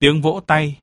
Tiếng vỗ tay.